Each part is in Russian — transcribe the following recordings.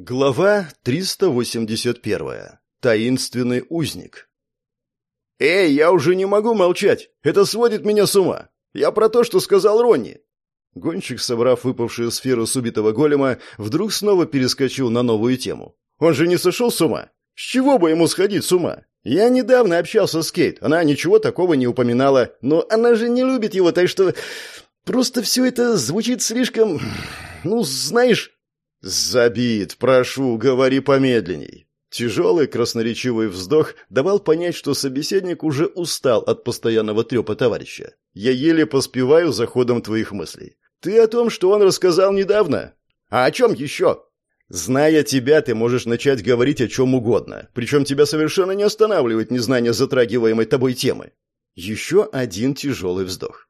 Глава 381. Таинственный узник. «Эй, я уже не могу молчать! Это сводит меня с ума! Я про то, что сказал Ронни!» Гонщик, собрав выпавшую сферу с убитого голема, вдруг снова перескочил на новую тему. «Он же не сошел с ума? С чего бы ему сходить с ума? Я недавно общался с Кейт, она ничего такого не упоминала, но она же не любит его, так что... Просто все это звучит слишком... Ну, знаешь...» «Забит, прошу, говори помедленней». Тяжелый красноречивый вздох давал понять, что собеседник уже устал от постоянного трепа товарища. «Я еле поспеваю за ходом твоих мыслей. Ты о том, что он рассказал недавно? А о чем еще?» «Зная тебя, ты можешь начать говорить о чем угодно, причем тебя совершенно не останавливает незнание затрагиваемой тобой темы». Еще один тяжелый вздох.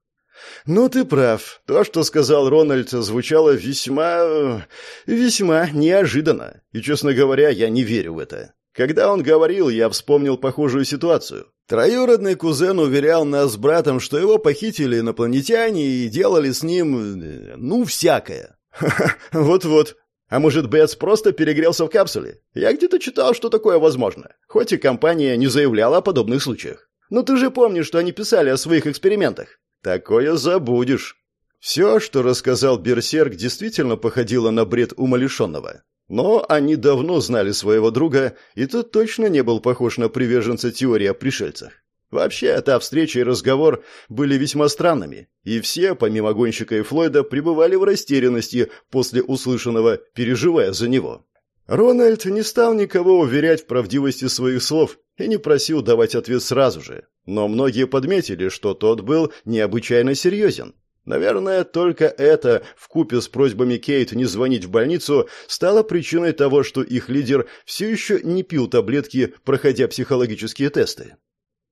«Ну, ты прав. То, что сказал Рональд, звучало весьма... весьма неожиданно. И, честно говоря, я не верю в это. Когда он говорил, я вспомнил похожую ситуацию. Троюродный кузен уверял нас с братом, что его похитили инопланетяне и делали с ним... ну, всякое. Вот-вот. А может, Бетс просто перегрелся в капсуле? Я где-то читал, что такое возможно. Хоть и компания не заявляла о подобных случаях. Но ты же помнишь, что они писали о своих экспериментах. Такое забудешь. Все, что рассказал Берсерк, действительно походило на бред умалишенного. Но они давно знали своего друга, и тот точно не был похож на приверженца теории о пришельцах. Вообще, та встреча и разговор были весьма странными, и все, помимо гонщика и Флойда, пребывали в растерянности после услышанного, переживая за него. Рональд не стал никого уверять в правдивости своих слов и не просил давать ответ сразу же, но многие подметили, что тот был необычайно серьезен. Наверное, только это, вкупе с просьбами Кейт не звонить в больницу, стало причиной того, что их лидер все еще не пил таблетки, проходя психологические тесты.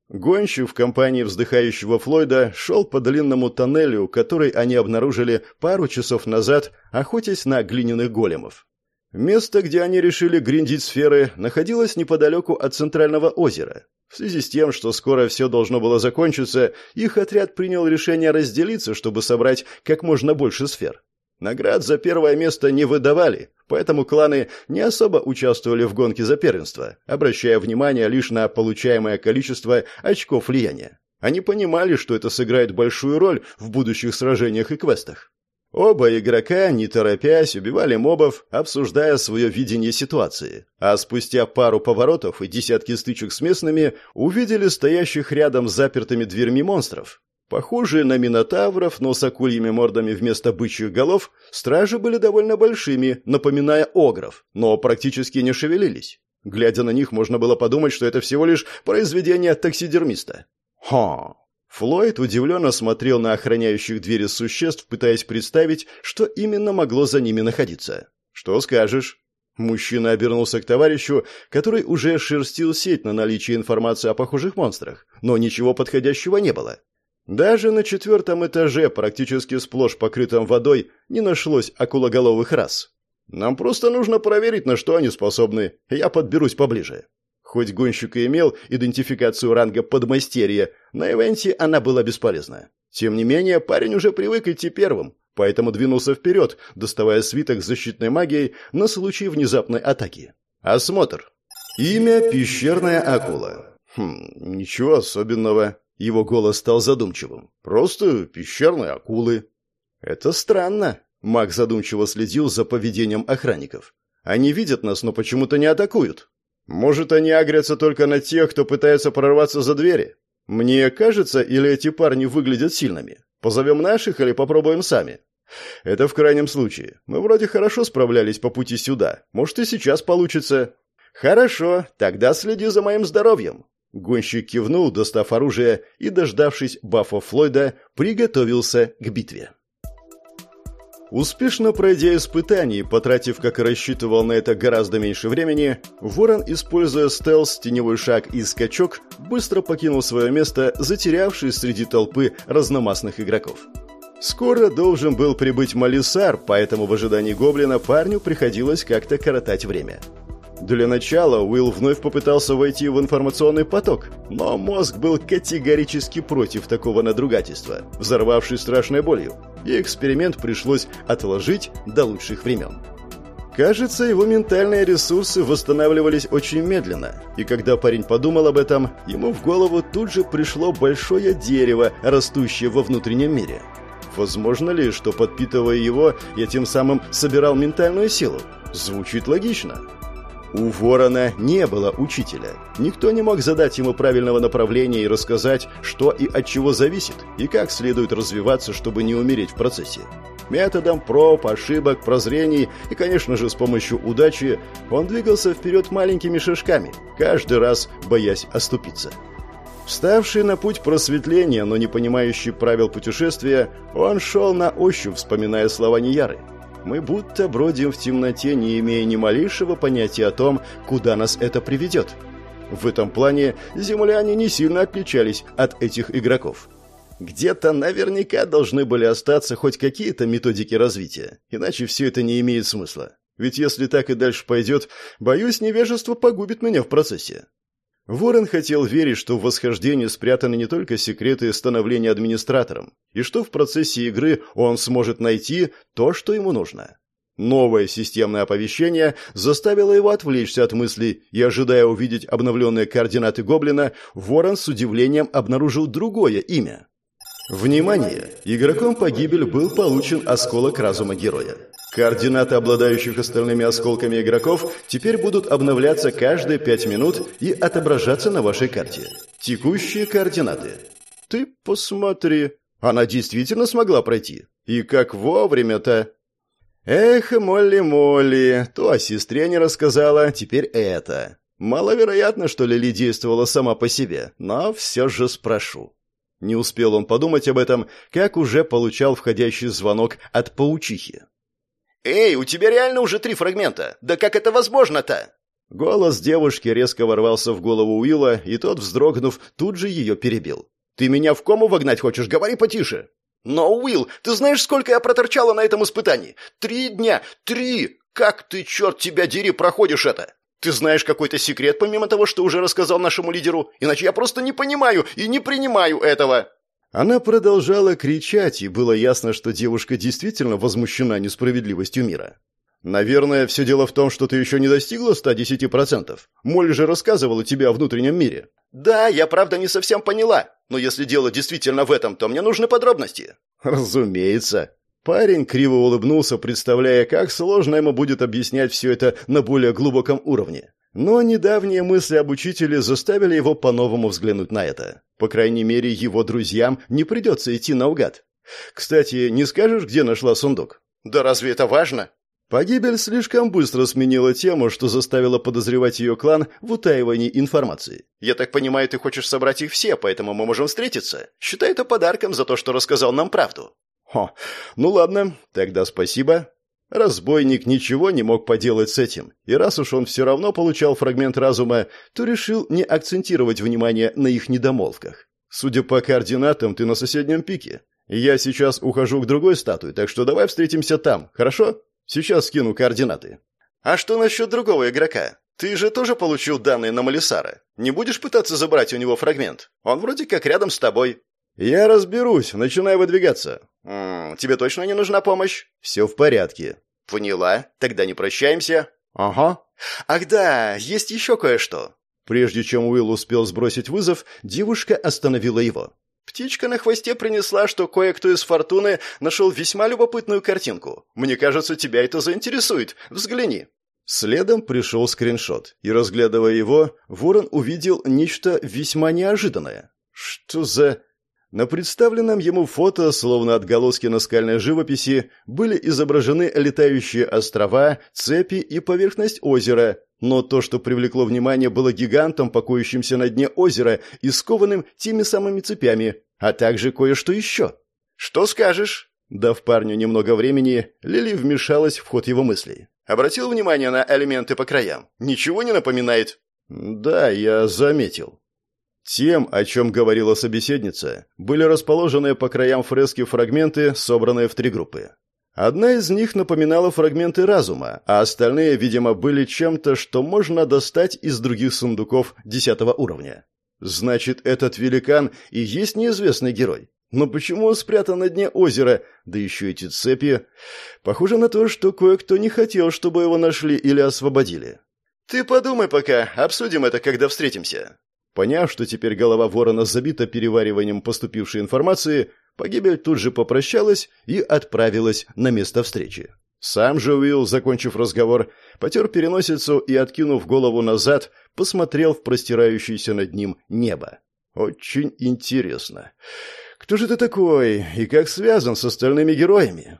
Гонщик в компании вздыхающего Флойда шел по длинному тоннелю, который они обнаружили пару часов назад, охотясь на глиняных големов. Место, где они решили гриндить сферы, находилось неподалеку от центрального озера. В связи с тем, что скоро все должно было закончиться, их отряд принял решение разделиться, чтобы собрать как можно больше сфер. Наград за первое место не выдавали, поэтому кланы не особо участвовали в гонке за первенство, обращая внимание лишь на получаемое количество очков влияния. Они понимали, что это сыграет большую роль в будущих сражениях и квестах. Оба игрока, не торопясь, убивали мобов, обсуждая свое видение ситуации. А спустя пару поворотов и десятки стычек с местными увидели стоящих рядом с запертыми дверьми монстров. Похожие на минотавров, но с акульями мордами вместо бычьих голов, стражи были довольно большими, напоминая огров, но практически не шевелились. Глядя на них, можно было подумать, что это всего лишь произведение таксидермиста. Ха, Флойд удивленно смотрел на охраняющих двери существ, пытаясь представить, что именно могло за ними находиться. «Что скажешь?» Мужчина обернулся к товарищу, который уже шерстил сеть на наличие информации о похожих монстрах, но ничего подходящего не было. Даже на четвертом этаже, практически сплошь покрытом водой, не нашлось акулоголовых рас. «Нам просто нужно проверить, на что они способны. Я подберусь поближе». Хоть гонщик и имел идентификацию ранга подмастерья, на ивенте она была бесполезна. Тем не менее, парень уже привык идти первым, поэтому двинулся вперед, доставая свиток с защитной магией на случай внезапной атаки. Осмотр. Имя «Пещерная акула». Хм, ничего особенного. Его голос стал задумчивым. Просто пещерные акулы. Это странно. Маг задумчиво следил за поведением охранников. Они видят нас, но почему-то не атакуют. Может, они агрятся только на тех, кто пытается прорваться за двери? Мне кажется, или эти парни выглядят сильными? Позовем наших или попробуем сами? Это в крайнем случае. Мы вроде хорошо справлялись по пути сюда. Может, и сейчас получится. Хорошо, тогда следи за моим здоровьем. Гонщик кивнул, достав оружие, и, дождавшись бафа Флойда, приготовился к битве. Успешно пройдя испытание, потратив, как и рассчитывал на это гораздо меньше времени, Ворон, используя стелс, теневой шаг и скачок, быстро покинул свое место, затерявшись среди толпы разномастных игроков. Скоро должен был прибыть Малисар, поэтому в ожидании Гоблина парню приходилось как-то коротать время. Для начала Уилл вновь попытался войти в информационный поток, но мозг был категорически против такого надругательства, взорвавшись страшной болью, и эксперимент пришлось отложить до лучших времен. Кажется, его ментальные ресурсы восстанавливались очень медленно, и когда парень подумал об этом, ему в голову тут же пришло большое дерево, растущее во внутреннем мире. Возможно ли, что подпитывая его, я тем самым собирал ментальную силу? Звучит логично. У Ворона не было учителя. Никто не мог задать ему правильного направления и рассказать, что и от чего зависит, и как следует развиваться, чтобы не умереть в процессе. Методом проб, ошибок, прозрений и, конечно же, с помощью удачи он двигался вперед маленькими шажками, каждый раз боясь оступиться. Вставший на путь просветления, но не понимающий правил путешествия, он шел на ощупь, вспоминая слова Нияры. Мы будто бродим в темноте, не имея ни малейшего понятия о том, куда нас это приведет. В этом плане земляне не сильно отличались от этих игроков. Где-то наверняка должны были остаться хоть какие-то методики развития, иначе все это не имеет смысла. Ведь если так и дальше пойдет, боюсь, невежество погубит меня в процессе. Ворон хотел верить, что в восхождении спрятаны не только секреты становления администратором, и что в процессе игры он сможет найти то, что ему нужно. Новое системное оповещение заставило его отвлечься от мыслей, и, ожидая увидеть обновленные координаты Гоблина, Ворон с удивлением обнаружил другое имя. Внимание! Игроком погибель был получен осколок разума героя. Координаты обладающих остальными осколками игроков теперь будут обновляться каждые пять минут и отображаться на вашей карте. Текущие координаты. Ты посмотри. Она действительно смогла пройти. И как вовремя-то. Эх, Молли-Молли, то о сестре не рассказала, теперь это. Маловероятно, что Лили действовала сама по себе, но все же спрошу. Не успел он подумать об этом, как уже получал входящий звонок от паучихи. «Эй, у тебя реально уже три фрагмента! Да как это возможно-то?» Голос девушки резко ворвался в голову Уилла, и тот, вздрогнув, тут же ее перебил. «Ты меня в кому вогнать хочешь? Говори потише!» «Но, Уилл, ты знаешь, сколько я проторчала на этом испытании? Три дня! Три! Как ты, черт тебя дери, проходишь это? Ты знаешь какой-то секрет, помимо того, что уже рассказал нашему лидеру? Иначе я просто не понимаю и не принимаю этого!» Она продолжала кричать, и было ясно, что девушка действительно возмущена несправедливостью мира. «Наверное, все дело в том, что ты еще не достигла 110%. Молли же рассказывала тебе о внутреннем мире». «Да, я правда не совсем поняла. Но если дело действительно в этом, то мне нужны подробности». «Разумеется», Парень криво улыбнулся, представляя, как сложно ему будет объяснять все это на более глубоком уровне. Но недавние мысли об учителе заставили его по-новому взглянуть на это. По крайней мере, его друзьям не придется идти наугад. Кстати, не скажешь, где нашла сундук? Да разве это важно? Погибель слишком быстро сменила тему, что заставило подозревать ее клан в утаивании информации. «Я так понимаю, ты хочешь собрать их все, поэтому мы можем встретиться. Считай это подарком за то, что рассказал нам правду». Хо, ну ладно, тогда спасибо. Разбойник ничего не мог поделать с этим, и раз уж он все равно получал фрагмент разума, то решил не акцентировать внимание на их недомолвках. Судя по координатам, ты на соседнем пике. Я сейчас ухожу к другой статуе, так что давай встретимся там, хорошо? Сейчас скину координаты. А что насчет другого игрока? Ты же тоже получил данные на Малисара. Не будешь пытаться забрать у него фрагмент? Он вроде как рядом с тобой. «Я разберусь, начинай выдвигаться». М -м, «Тебе точно не нужна помощь?» «Все в порядке». «Поняла. Тогда не прощаемся». «Ага». «Ах да, есть еще кое-что». Прежде чем Уилл успел сбросить вызов, девушка остановила его. «Птичка на хвосте принесла, что кое-кто из Фортуны нашел весьма любопытную картинку. Мне кажется, тебя это заинтересует. Взгляни». Следом пришел скриншот, и, разглядывая его, Ворон увидел нечто весьма неожиданное. «Что за...» На представленном ему фото, словно отголоски наскальной живописи, были изображены летающие острова, цепи и поверхность озера, но то, что привлекло внимание, было гигантом, покоящимся на дне озера и скованным теми самыми цепями, а также кое-что еще. «Что скажешь?» Дав парню немного времени, Лили вмешалась в ход его мыслей. «Обратил внимание на элементы по краям? Ничего не напоминает?» «Да, я заметил». Тем, о чем говорила собеседница, были расположены по краям фрески фрагменты, собранные в три группы. Одна из них напоминала фрагменты разума, а остальные, видимо, были чем-то, что можно достать из других сундуков десятого уровня. Значит, этот великан и есть неизвестный герой. Но почему он спрятан на дне озера? Да еще эти цепи. Похоже на то, что кое-кто не хотел, чтобы его нашли или освободили. «Ты подумай пока, обсудим это, когда встретимся». Поняв, что теперь голова ворона забита перевариванием поступившей информации, погибель тут же попрощалась и отправилась на место встречи. Сам же Уилл, закончив разговор, потер переносицу и, откинув голову назад, посмотрел в простирающееся над ним небо. «Очень интересно. Кто же ты такой и как связан с остальными героями?